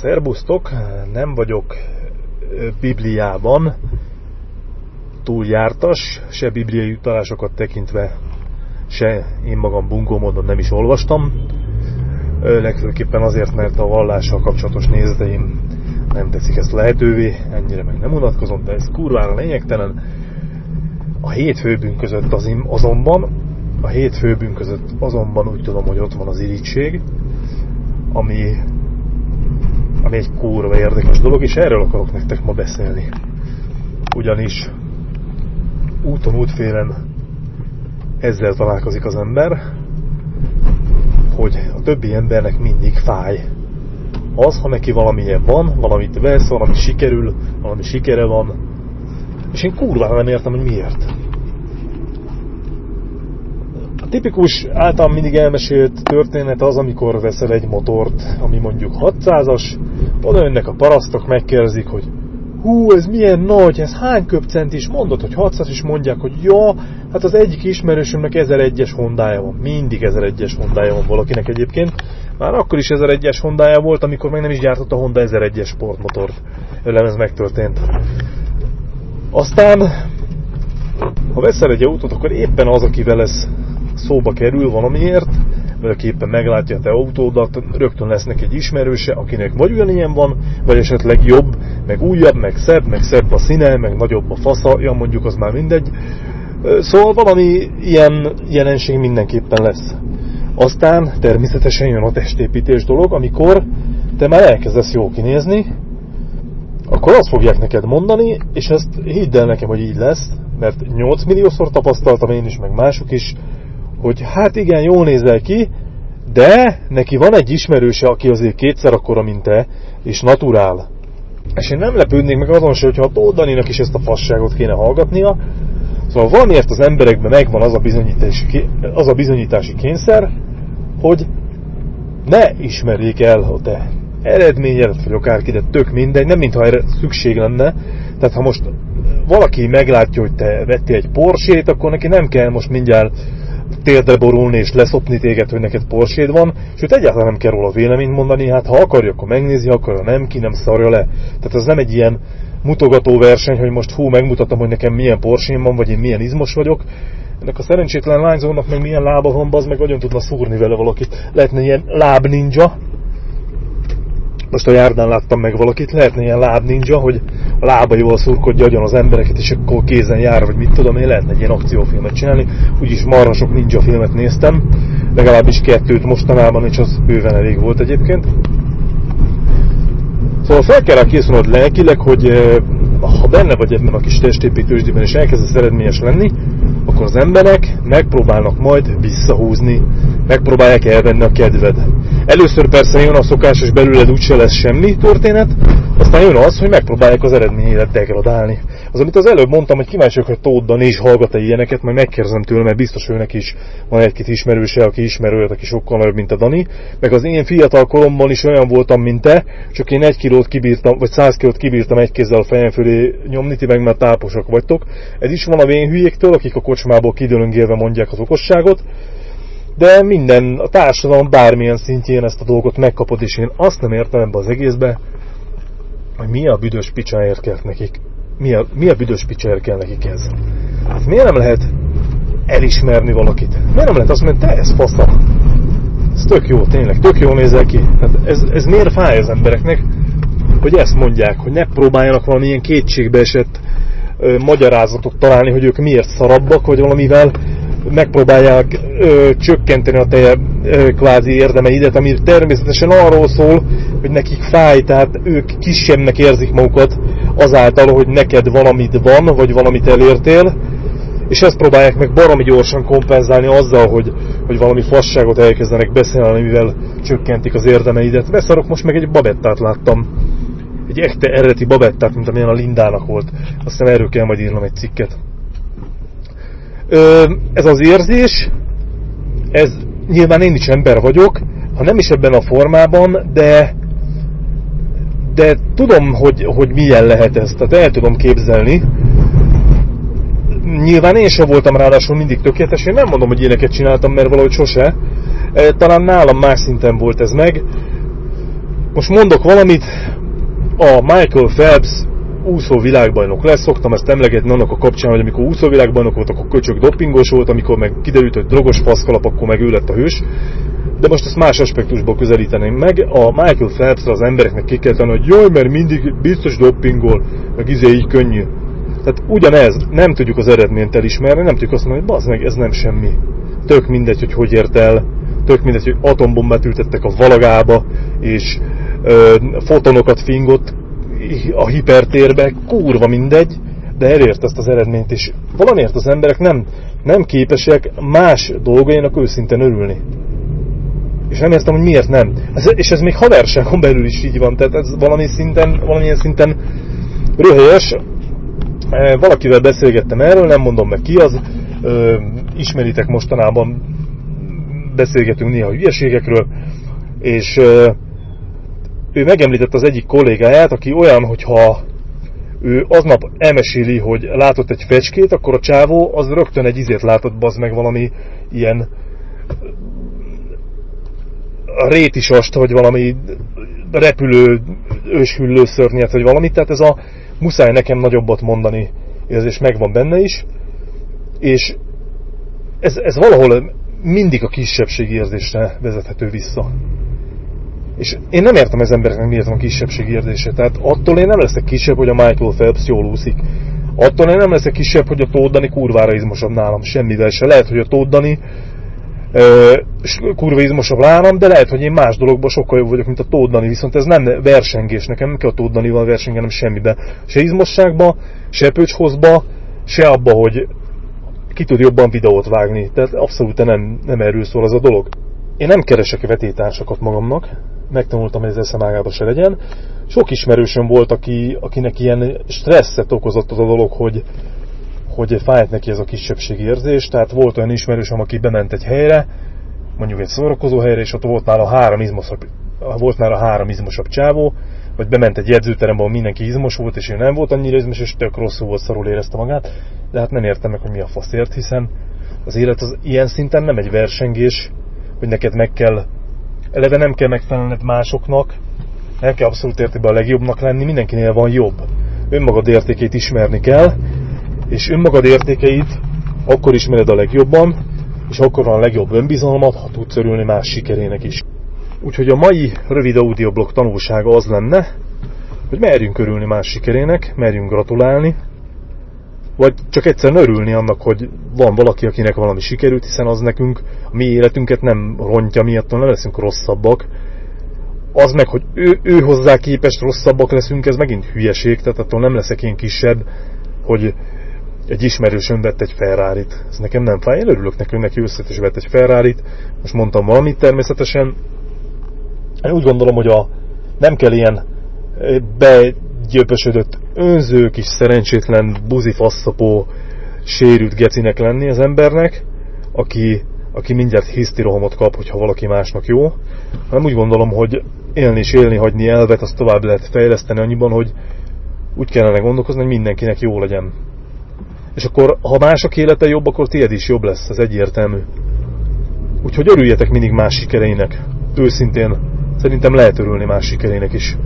Szerbusztok, nem vagyok Bibliában túljártas, se bibliai utalásokat tekintve, se én magam bungó módon nem is olvastam. Legfőképpen azért, mert a vallással kapcsolatos nézeteim nem teszik ezt lehetővé, ennyire meg nem unatkozom, de ez kurvára lényegtelen. A hét főbűn között az azonban, a hét főbűn között azonban úgy tudom, hogy ott van az irigység, ami ami egy kurva érdekes dolog, és erről akarok nektek ma beszélni. Ugyanis úton, útfélen ezzel találkozik az ember, hogy a többi embernek mindig fáj. Az, ha neki valamilyen van, valamit vesz, valami sikerül, valami sikere van, és én kurva nem értem, hogy miért. A tipikus, általán mindig elmesélt történet az, amikor veszel egy motort, ami mondjuk 600-as, oda jönnek a parasztok, megkérdezik, hogy hú, ez milyen nagy, ez hány köpcent is, mondod, hogy 600 is mondják, hogy ja, hát az egyik ismerősömnek 1001-es hondája van, mindig 1001-es hondája van valakinek egyébként. Már akkor is 1001-es hondája volt, amikor meg nem is gyártott a Honda 1001-es sportmotort. Velem ez megtörtént. Aztán, ha veszel egy autót, akkor éppen az, akivel ez szóba kerül valamiért, vagy éppen meglátja a te autódat, rögtön lesznek egy ismerőse, akinek vagy ugyanilyen van, vagy esetleg jobb, meg újabb, meg szebb, meg szebb a színe, meg nagyobb a fasza, ja mondjuk az már mindegy. Szóval valami ilyen jelenség mindenképpen lesz. Aztán természetesen jön a testépítés dolog, amikor te már elkezdesz jó kinézni, akkor azt fogják neked mondani, és ezt hidd el nekem, hogy így lesz, mert 8 milliószor tapasztaltam én is, meg mások is, hogy hát igen, jól nézel ki, de neki van egy ismerőse, aki azért kétszer akkora, mint te, és naturál. És én nem lepődnék meg azon se, hogyha a Tóth Daninak is ezt a fasságot kéne hallgatnia. Szóval valamiért az emberekben megvan az a bizonyítási, az a bizonyítási kényszer, hogy ne ismerjék el a te eredményedet, vagy akárki, de tök mindegy, nem mintha erre szükség lenne. Tehát ha most valaki meglátja, hogy te vettél egy porsét, akkor neki nem kell most mindjárt térdre borulni és leszopni téged, hogy neked porséd van, sőt egyáltalán nem kell róla véleményt mondani, hát ha akarja, akkor megnézi, akarja, nem, ki nem szarja le. Tehát ez nem egy ilyen mutogató verseny, hogy most hú, megmutatom, hogy nekem milyen porsén van, vagy én milyen izmos vagyok. Ennek a szerencsétlen lányzónak meg milyen lába van, az meg nagyon tudna szúrni vele valakit. Lehetne ilyen láb ninja, most a járdán láttam meg valakit, lehetne ilyen láb ninja, hogy a lábaival szurkodja agyon az embereket, és akkor kézen jár, vagy mit tudom én, lehetne egy ilyen akciófilmet csinálni. Úgyis marra sok ninja filmet néztem, legalábbis kettőt mostanában, és az bőven elég volt egyébként. Szóval fel kell rá készülnod lelkileg, hogy eh, ha benne vagy ebben a kis testépítősdében, és elkezdesz eredményes lenni, akkor az emberek megpróbálnak majd visszahúzni, megpróbálják elvenni a kedved. Először persze jön a szokásos belőled úgyse lesz semmi történet, aztán jön az, hogy megpróbálják az eredményedet degradálni. Az, amit az előbb mondtam, hogy kíváncsiak, hogy Tóth is hallgat-e ilyeneket, majd megkérdezem tőle, mert biztos őnek is van egy-két ismerőse, aki ismer olyat, aki sokkal nagyobb, mint a Dani. Meg az én fiatal koromban is olyan voltam, mint te, csak én egy kilót kibírtam, vagy száz kilót kibírtam egy kézzel a fejem fölé nyomni, ti meg már táposak vagytok. Ez is van a vén hülyéktől, akik a kocsmából kidőlöngélve mondják az okosságot, de minden, a társadalom bármilyen szintjén ezt a dolgot megkapod, és én azt nem értem ebbe az egészbe, hogy mi a büdös picsáért kell nekik. Mi a, mi a büdös picsáért kell nekik ez? Hát miért nem lehet elismerni valakit? Miért nem lehet azt mondani, te ez fasza? Ez tök jó, tényleg, tök jól nézel ki. Hát ez, ez miért fáj az embereknek, hogy ezt mondják, hogy ne próbáljanak valamilyen kétségbeesett ö, magyarázatot találni, hogy ők miért szarabbak, vagy valamivel megpróbálják ö, csökkenteni a te ö, kvázi érdemeidet, ami természetesen arról szól, hogy nekik fáj, tehát ők kisebbnek érzik magukat azáltal, hogy neked valamit van, vagy valamit elértél, és ezt próbálják meg baromi gyorsan kompenzálni azzal, hogy, hogy valami fasságot elkezdenek beszélni, mivel csökkentik az érdemeidet. Beszarok, most meg egy babettát láttam. Egy echte eredeti babettát, mint amilyen a Lindának volt. Aztán erről kell majd írnom egy cikket ez az érzés, ez nyilván én is ember vagyok, ha nem is ebben a formában, de de tudom, hogy, hogy milyen lehet ez, tehát el tudom képzelni. Nyilván én sem voltam ráadásul mindig tökéletes, én nem mondom, hogy ilyeneket csináltam, mert valahogy sose. Talán nálam más szinten volt ez meg. Most mondok valamit, a Michael Phelps úszó világbajnok lesz, szoktam ezt emlegetni annak a kapcsán, hogy amikor úszó világbajnok volt, akkor köcsök dopingos volt, amikor meg kiderült, hogy drogos faszkalap, akkor meg ő lett a hős. De most ezt más aspektusból közelíteném meg. A Michael phelps az embereknek ki kell tenni, hogy jaj, mert mindig biztos dopingol, meg izé így könnyű. Tehát ugyanez, nem tudjuk az eredményt elismerni, nem tudjuk azt mondani, hogy meg, ez nem semmi. Tök mindegy, hogy hogy ért el, tök mindegy, hogy atombombát ültettek a valagába, és ö, fotonokat fingott a hipertérbe, kurva mindegy, de elért ezt az eredményt, és valamiért az emberek nem, nem képesek más dolgainak őszintén örülni. És nem értem, hogy miért nem. Ez, és ez még haverságon belül is így van, tehát ez valami szinten, valamilyen szinten röhelyes. Valakivel beszélgettem erről, nem mondom meg ki az, ismeritek mostanában, beszélgetünk néha hülyeségekről, és ő megemlített az egyik kollégáját, aki olyan, hogyha ő aznap elmeséli, hogy látott egy fecskét, akkor a csávó az rögtön egy izét látott, bazd meg valami ilyen rétisast, vagy valami repülő őshüllő szörnyet, vagy valamit, tehát ez a muszáj nekem nagyobbat mondani érzés megvan benne is, és ez, ez valahol mindig a kisebbségi érzésre vezethető vissza. És én nem értem az embereknek miért van kisebbségi érzése. Tehát attól én nem leszek kisebb, hogy a Michael Phelps jól úszik. Attól én nem leszek kisebb, hogy a Tóth Dani kurvára izmosabb nálam. Semmivel se. Lehet, hogy a Tóth Dani kurva izmosabb nálam, de lehet, hogy én más dologban sokkal jobb vagyok, mint a Tóth. Viszont ez nem versengés. Nekem nem kell a Tóth Danival versengenem semmibe. Se izmosságba, se pöcshozba, se abba, hogy ki tud jobban videót vágni. Tehát abszolút nem, nem erről szól az a dolog. Én nem keresek vetétársakat magamnak, megtanultam, hogy ez eszemágába se legyen. Sok ismerősöm volt, aki, akinek ilyen stresszet okozott az a dolog, hogy, hogy fájt neki ez a kisebbségi érzés. Tehát volt olyan ismerősöm, aki bement egy helyre, mondjuk egy szórakozó helyre, és ott volt nála három izmosabb, volt nála három izmosabb csávó, vagy bement egy jegyzőterembe, ahol mindenki izmos volt, és ő nem volt annyira izmos, és tök rosszul volt, szarul érezte magát. De hát nem értem meg, hogy mi a faszért, hiszen az élet az ilyen szinten nem egy versengés, hogy neked meg kell eleve nem kell megfelelned másoknak, el kell abszolút értékben a legjobbnak lenni, mindenkinél van jobb. Önmagad értékeit ismerni kell, és önmagad értékeit akkor ismered a legjobban, és akkor van a legjobb önbizalmat, ha tudsz örülni más sikerének is. Úgyhogy a mai rövid audioblog tanulsága az lenne, hogy merjünk örülni más sikerének, merjünk gratulálni, vagy csak egyszerűen örülni annak, hogy van valaki, akinek valami sikerült, hiszen az nekünk a mi életünket nem rontja, miatt nem leszünk rosszabbak. Az meg, hogy ő, ő hozzá képest rosszabbak leszünk, ez megint hülyeség, tehát attól nem leszek én kisebb, hogy egy ismerősöm vett egy ferrari -t. Ez nekem nem fáj, én örülök neki, neki összetes vett egy ferrari -t. Most mondtam valamit természetesen. Én úgy gondolom, hogy a, nem kell ilyen be gyöpösödött, önző, kis szerencsétlen, buzi faszapó, sérült gecinek lenni az embernek, aki, aki mindjárt hisztirohamot kap, hogyha valaki másnak jó. Nem úgy gondolom, hogy élni és élni, hagyni elvet, azt tovább lehet fejleszteni annyiban, hogy úgy kellene gondolkozni, hogy mindenkinek jó legyen. És akkor, ha mások élete jobb, akkor tiéd is jobb lesz, ez egyértelmű. Úgyhogy örüljetek mindig más sikereinek. Őszintén, szerintem lehet örülni más sikereinek is.